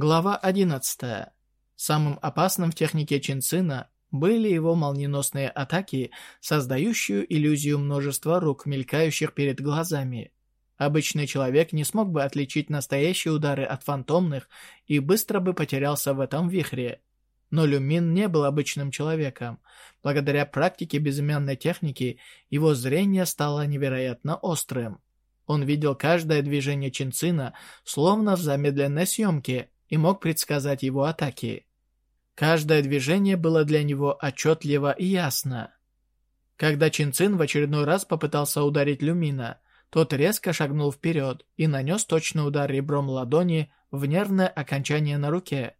Глава 11. Самым опасным в технике Чинцина были его молниеносные атаки, создающие иллюзию множества рук, мелькающих перед глазами. Обычный человек не смог бы отличить настоящие удары от фантомных и быстро бы потерялся в этом вихре. Но Люмин не был обычным человеком. Благодаря практике безымянной техники его зрение стало невероятно острым. Он видел каждое движение Чинцина, словно в замедленной съемке, и мог предсказать его атаки. Каждое движение было для него отчетливо и ясно. Когда Чинцин в очередной раз попытался ударить Люмина, тот резко шагнул вперед и нанес точный удар ребром ладони в нервное окончание на руке.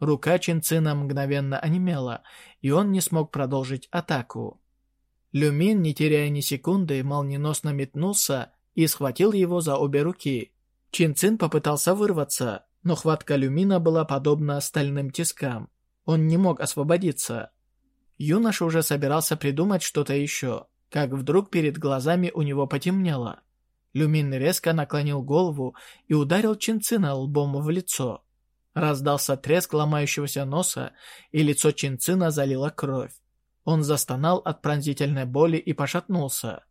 Рука Чинцина мгновенно онемела, и он не смог продолжить атаку. Люмин, не теряя ни секунды, молниеносно метнулся и схватил его за обе руки. Чинцин попытался вырваться, но хватка люмина была подобна стальным тискам. Он не мог освободиться. Юноша уже собирался придумать что-то еще, как вдруг перед глазами у него потемнело. Люмин резко наклонил голову и ударил Чинцина лбом в лицо. Раздался треск ломающегося носа, и лицо Чинцина залило кровь. Он застонал от пронзительной боли и пошатнулся.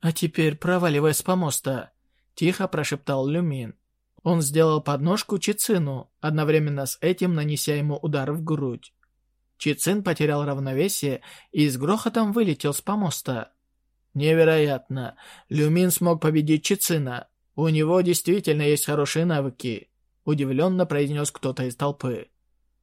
«А теперь проваливай с помоста», — тихо прошептал Люмин. Он сделал подножку Чицину, одновременно с этим нанеся ему удар в грудь. Чицин потерял равновесие и с грохотом вылетел с помоста. Невероятно! Люмин смог победить Чицина. У него действительно есть хорошие навыки. Удивленно произнес кто-то из толпы.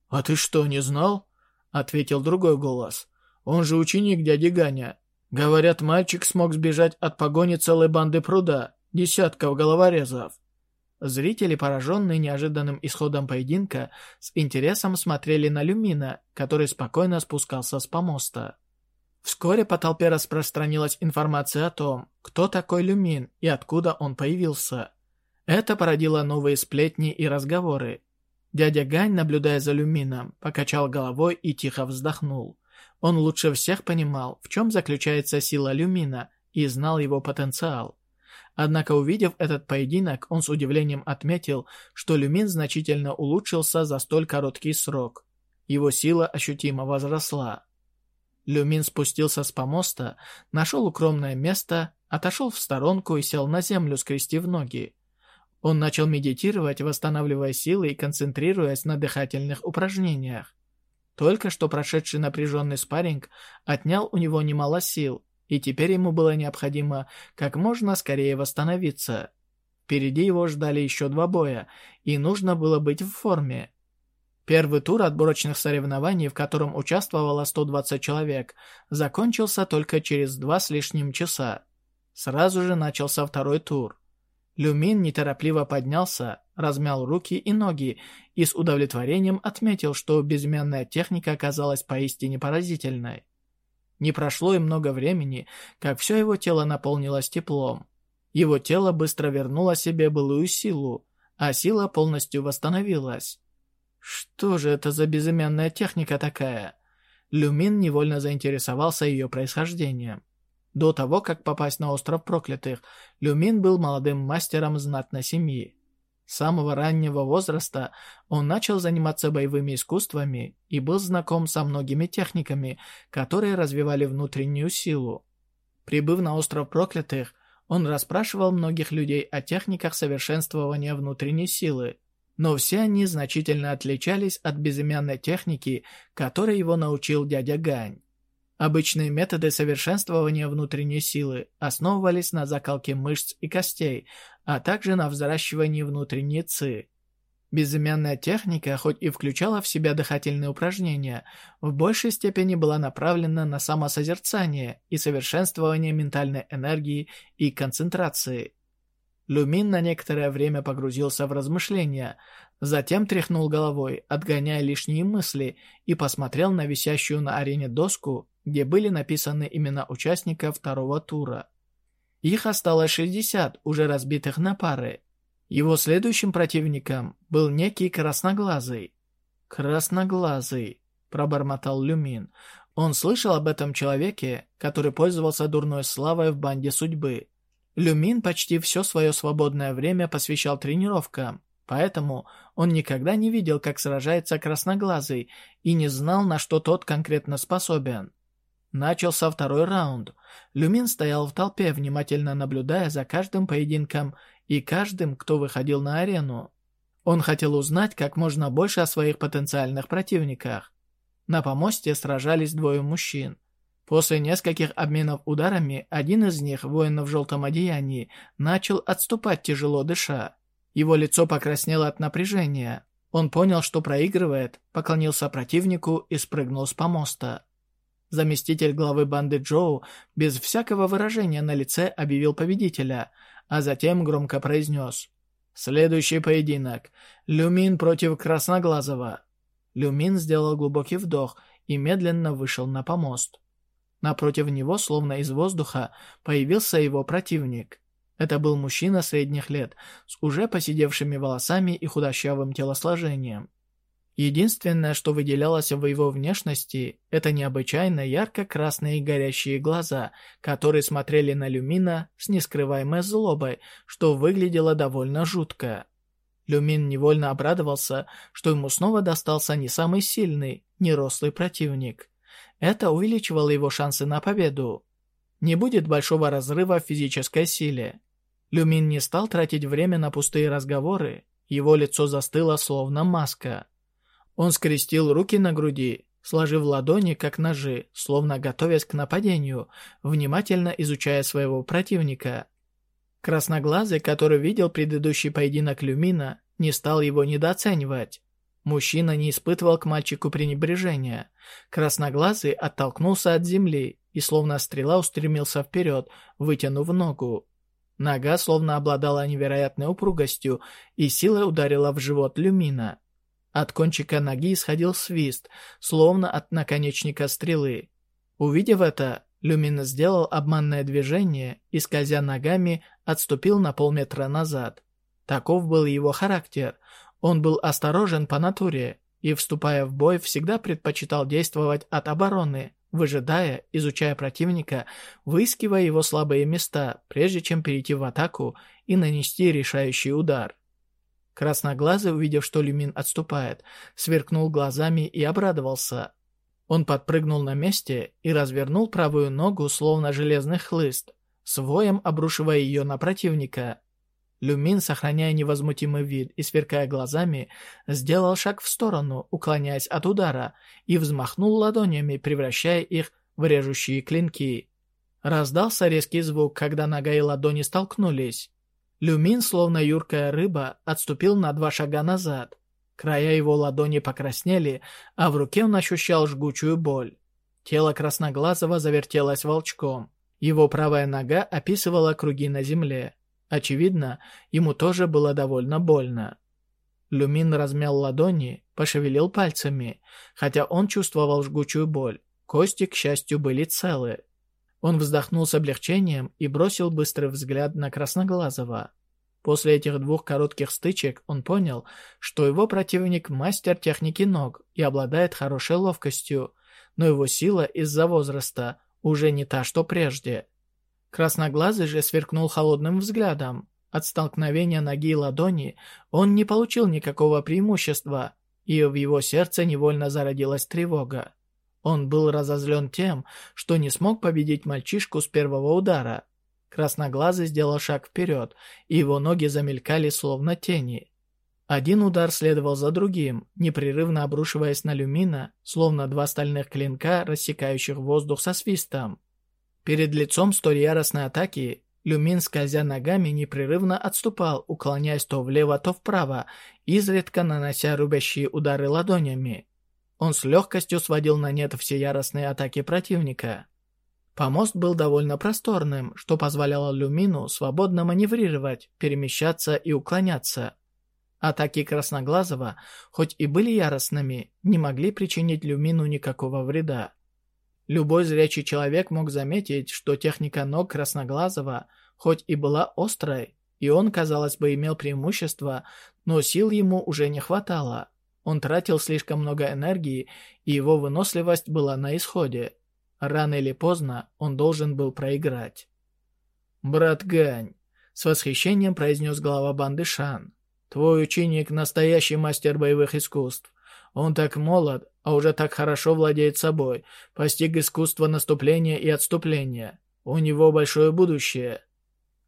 «А ты что, не знал?» Ответил другой голос. «Он же ученик дяди Ганя. Говорят, мальчик смог сбежать от погони целой банды пруда, десятков головорезов. Зрители, пораженные неожиданным исходом поединка, с интересом смотрели на Люмина, который спокойно спускался с помоста. Вскоре по толпе распространилась информация о том, кто такой Люмин и откуда он появился. Это породило новые сплетни и разговоры. Дядя Гань, наблюдая за Люмином, покачал головой и тихо вздохнул. Он лучше всех понимал, в чем заключается сила Люмина, и знал его потенциал. Однако, увидев этот поединок, он с удивлением отметил, что Люмин значительно улучшился за столь короткий срок. Его сила ощутимо возросла. Люмин спустился с помоста, нашел укромное место, отошел в сторонку и сел на землю, скрестив ноги. Он начал медитировать, восстанавливая силы и концентрируясь на дыхательных упражнениях. Только что прошедший напряженный спарринг отнял у него немало сил, и теперь ему было необходимо как можно скорее восстановиться. Впереди его ждали еще два боя, и нужно было быть в форме. Первый тур отборочных соревнований, в котором участвовало 120 человек, закончился только через два с лишним часа. Сразу же начался второй тур. Люмин неторопливо поднялся, размял руки и ноги и с удовлетворением отметил, что безымянная техника оказалась поистине поразительной. Не прошло и много времени, как все его тело наполнилось теплом. Его тело быстро вернуло себе былую силу, а сила полностью восстановилась. Что же это за безымянная техника такая? Люмин невольно заинтересовался ее происхождением. До того, как попасть на остров проклятых, Люмин был молодым мастером знатной семьи. С самого раннего возраста он начал заниматься боевыми искусствами и был знаком со многими техниками, которые развивали внутреннюю силу. Прибыв на остров проклятых, он расспрашивал многих людей о техниках совершенствования внутренней силы, но все они значительно отличались от безымянной техники, которой его научил дядя Гань. Обычные методы совершенствования внутренней силы основывались на закалке мышц и костей, а также на взращивании внутренней ци. Безымянная техника, хоть и включала в себя дыхательные упражнения, в большей степени была направлена на самосозерцание и совершенствование ментальной энергии и концентрации. Люмин на некоторое время погрузился в размышления, затем тряхнул головой, отгоняя лишние мысли, и посмотрел на висящую на арене доску, где были написаны имена участников второго тура. Их осталось 60, уже разбитых на пары. Его следующим противником был некий Красноглазый. «Красноглазый», — пробормотал Люмин. Он слышал об этом человеке, который пользовался дурной славой в банде судьбы. Люмин почти все свое свободное время посвящал тренировкам, Поэтому он никогда не видел, как сражается Красноглазый, и не знал, на что тот конкретно способен. Начался второй раунд. Люмин стоял в толпе, внимательно наблюдая за каждым поединком и каждым, кто выходил на арену. Он хотел узнать как можно больше о своих потенциальных противниках. На помосте сражались двое мужчин. После нескольких обменов ударами, один из них, воин в желтом одеянии, начал отступать, тяжело дыша. Его лицо покраснело от напряжения. Он понял, что проигрывает, поклонился противнику и спрыгнул с помоста. Заместитель главы банды Джоу без всякого выражения на лице объявил победителя, а затем громко произнес «Следующий поединок. Люмин против Красноглазого». Люмин сделал глубокий вдох и медленно вышел на помост. Напротив него, словно из воздуха, появился его противник. Это был мужчина средних лет, с уже поседевшими волосами и худощавым телосложением. Единственное, что выделялось в его внешности, это необычайно ярко-красные горящие глаза, которые смотрели на Люмина с нескрываемой злобой, что выглядело довольно жутко. Люмин невольно обрадовался, что ему снова достался не самый сильный, не рослый противник. Это увеличивало его шансы на победу. Не будет большого разрыва в физической силе. Люмин не стал тратить время на пустые разговоры, его лицо застыло словно маска. Он скрестил руки на груди, сложив ладони как ножи, словно готовясь к нападению, внимательно изучая своего противника. Красноглазый, который видел предыдущий поединок Люмина, не стал его недооценивать. Мужчина не испытывал к мальчику пренебрежения. Красноглазый оттолкнулся от земли и словно стрела устремился вперед, вытянув ногу. Нога словно обладала невероятной упругостью и силой ударила в живот Люмина. От кончика ноги исходил свист, словно от наконечника стрелы. Увидев это, Люмин сделал обманное движение и, скользя ногами, отступил на полметра назад. Таков был его характер. Он был осторожен по натуре и, вступая в бой, всегда предпочитал действовать от обороны, выжидая, изучая противника, выискивая его слабые места, прежде чем перейти в атаку и нанести решающий удар. Красноглазый, увидев, что Люмин отступает, сверкнул глазами и обрадовался. Он подпрыгнул на месте и развернул правую ногу, словно железный хлыст, своем обрушивая ее на противника. Люмин, сохраняя невозмутимый вид и сверкая глазами, сделал шаг в сторону, уклоняясь от удара, и взмахнул ладонями, превращая их в режущие клинки. Раздался резкий звук, когда нога и ладони столкнулись. Люмин, словно юркая рыба, отступил на два шага назад. Края его ладони покраснели, а в руке он ощущал жгучую боль. Тело красноглазого завертелось волчком. Его правая нога описывала круги на земле. Очевидно, ему тоже было довольно больно. Люмин размял ладони, пошевелил пальцами, хотя он чувствовал жгучую боль. Кости, к счастью, были целы. Он вздохнул с облегчением и бросил быстрый взгляд на Красноглазого. После этих двух коротких стычек он понял, что его противник мастер техники ног и обладает хорошей ловкостью, но его сила из-за возраста уже не та, что прежде. Красноглазый же сверкнул холодным взглядом. От столкновения ноги и ладони он не получил никакого преимущества, и в его сердце невольно зародилась тревога. Он был разозлен тем, что не смог победить мальчишку с первого удара. Красноглазый сделал шаг вперед, и его ноги замелькали словно тени. Один удар следовал за другим, непрерывно обрушиваясь на Люмина, словно два стальных клинка, рассекающих воздух со свистом. Перед лицом столь яростной атаки Люмин, скользя ногами, непрерывно отступал, уклоняясь то влево, то вправо, изредка нанося рубящие удары ладонями. Он с легкостью сводил на нет все яростные атаки противника. Помост был довольно просторным, что позволяло Люмину свободно маневрировать, перемещаться и уклоняться. Атаки Красноглазого, хоть и были яростными, не могли причинить Люмину никакого вреда. Любой зрячий человек мог заметить, что техника ног Красноглазого хоть и была острой, и он, казалось бы, имел преимущество, но сил ему уже не хватало. Он тратил слишком много энергии, и его выносливость была на исходе. Рано или поздно он должен был проиграть. «Брат Гань», — с восхищением произнес глава банды Шан. Твой ученик – настоящий мастер боевых искусств. Он так молод, а уже так хорошо владеет собой, постиг искусство наступления и отступления. У него большое будущее.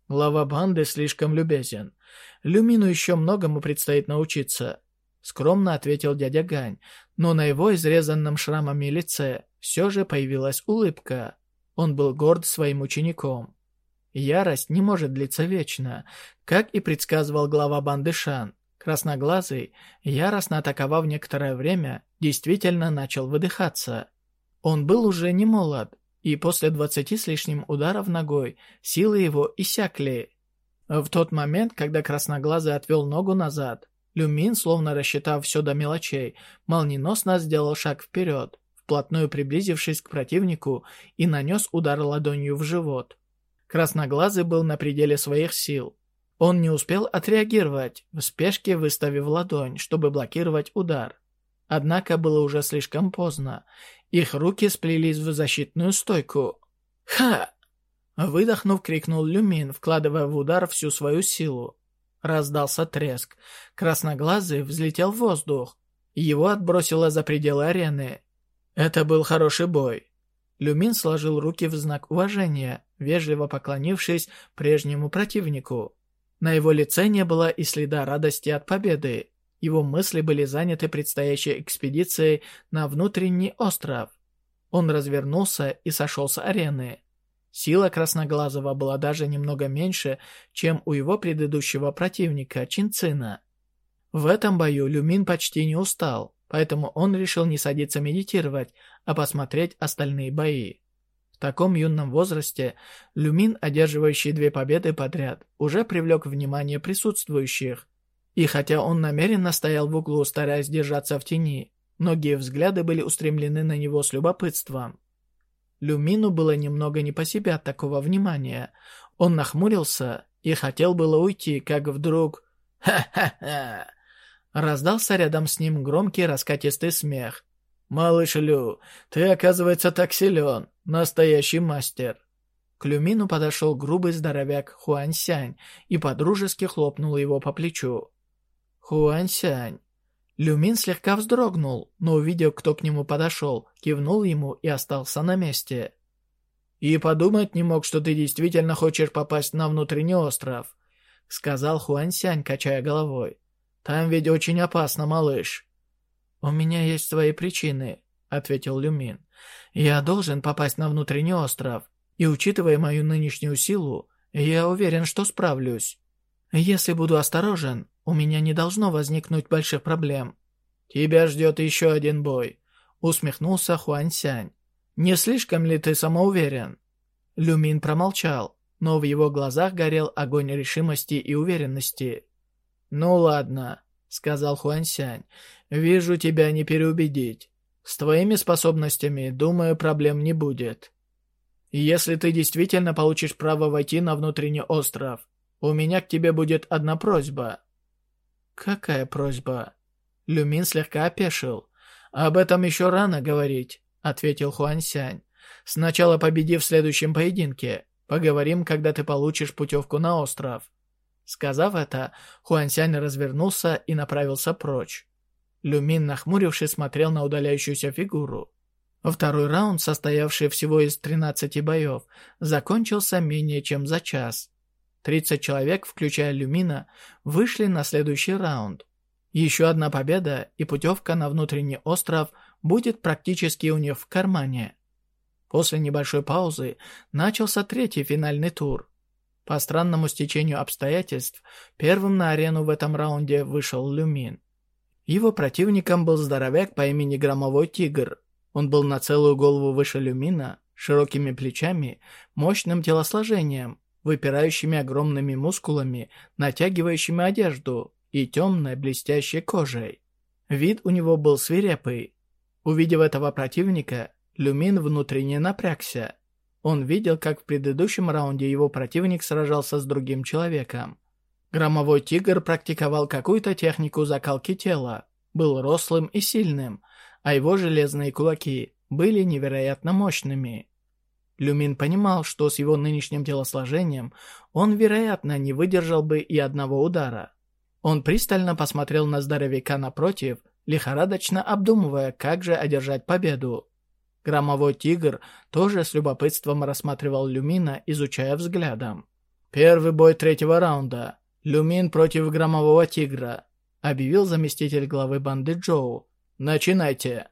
Глава банды слишком любезен. Люмину еще многому предстоит научиться. Скромно ответил дядя Гань, но на его изрезанном шрамами лице все же появилась улыбка. Он был горд своим учеником. Ярость не может длиться вечно, как и предсказывал глава банды Шан. Красноглазый, яростно атаковав некоторое время, действительно начал выдыхаться. Он был уже не молод, и после двадцати с лишним ударов ногой силы его иссякли. В тот момент, когда Красноглазый отвел ногу назад, Люмин, словно рассчитав все до мелочей, молниеносно сделал шаг вперед, вплотную приблизившись к противнику и нанес удар ладонью в живот. Красноглазый был на пределе своих сил. Он не успел отреагировать, в спешке выставив ладонь, чтобы блокировать удар. Однако было уже слишком поздно. Их руки сплелись в защитную стойку. «Ха!» Выдохнув, крикнул Люмин, вкладывая в удар всю свою силу. Раздался треск. Красноглазый взлетел в воздух. Его отбросило за пределы арены. Это был хороший бой. Люмин сложил руки в знак уважения, вежливо поклонившись прежнему противнику. На его лице не было и следа радости от победы. Его мысли были заняты предстоящей экспедицией на внутренний остров. Он развернулся и сошел с арены. Сила Красноглазого была даже немного меньше, чем у его предыдущего противника, Чинцина. В этом бою Люмин почти не устал, поэтому он решил не садиться медитировать, а посмотреть остальные бои таком юном возрасте Люмин, одерживающий две победы подряд, уже привлек внимание присутствующих. И хотя он намеренно стоял в углу, стараясь держаться в тени, многие взгляды были устремлены на него с любопытством. Люмину было немного не по себе от такого внимания. Он нахмурился и хотел было уйти, как вдруг... «Ха-ха-ха!» Раздался рядом с ним громкий раскатистый смех. «Малыш Лю, ты, оказывается, так силен. Настоящий мастер». К Люмину подошел грубый здоровяк Хуансянь и подружески хлопнул его по плечу. «Хуансянь». Люмин слегка вздрогнул, но увидев, кто к нему подошел, кивнул ему и остался на месте. «И подумать не мог, что ты действительно хочешь попасть на внутренний остров», — сказал Хуансянь, качая головой. «Там ведь очень опасно, малыш». «У меня есть свои причины», — ответил Люмин. «Я должен попасть на внутренний остров, и, учитывая мою нынешнюю силу, я уверен, что справлюсь. Если буду осторожен, у меня не должно возникнуть больших проблем». «Тебя ждет еще один бой», — усмехнулся Хуаньсянь. «Не слишком ли ты самоуверен?» Люмин промолчал, но в его глазах горел огонь решимости и уверенности. «Ну ладно», — сказал Хуаньсянь, Вижу, тебя не переубедить. С твоими способностями, думаю, проблем не будет. Если ты действительно получишь право войти на внутренний остров, у меня к тебе будет одна просьба». «Какая просьба?» Люмин слегка опешил. «Об этом еще рано говорить», — ответил Хуансянь. «Сначала победи в следующем поединке. Поговорим, когда ты получишь путевку на остров». Сказав это, Хуансянь развернулся и направился прочь. Люмин, нахмурившись, смотрел на удаляющуюся фигуру. Второй раунд, состоявший всего из 13 боев, закончился менее чем за час. 30 человек, включая Люмина, вышли на следующий раунд. Еще одна победа и путевка на внутренний остров будет практически у них в кармане. После небольшой паузы начался третий финальный тур. По странному стечению обстоятельств, первым на арену в этом раунде вышел Люмин. Его противником был здоровяк по имени Громовой Тигр. Он был на целую голову выше Люмина, широкими плечами, мощным телосложением, выпирающими огромными мускулами, натягивающими одежду и темной блестящей кожей. Вид у него был свирепый. Увидев этого противника, Люмин внутренне напрягся. Он видел, как в предыдущем раунде его противник сражался с другим человеком. Громовой тигр практиковал какую-то технику закалки тела, был рослым и сильным, а его железные кулаки были невероятно мощными. Люмин понимал, что с его нынешним телосложением он, вероятно, не выдержал бы и одного удара. Он пристально посмотрел на здоровяка напротив, лихорадочно обдумывая, как же одержать победу. Громовой тигр тоже с любопытством рассматривал Люмина, изучая взглядом. «Первый бой третьего раунда. Люмин против громового тигра», — объявил заместитель главы банды Джоу. «Начинайте».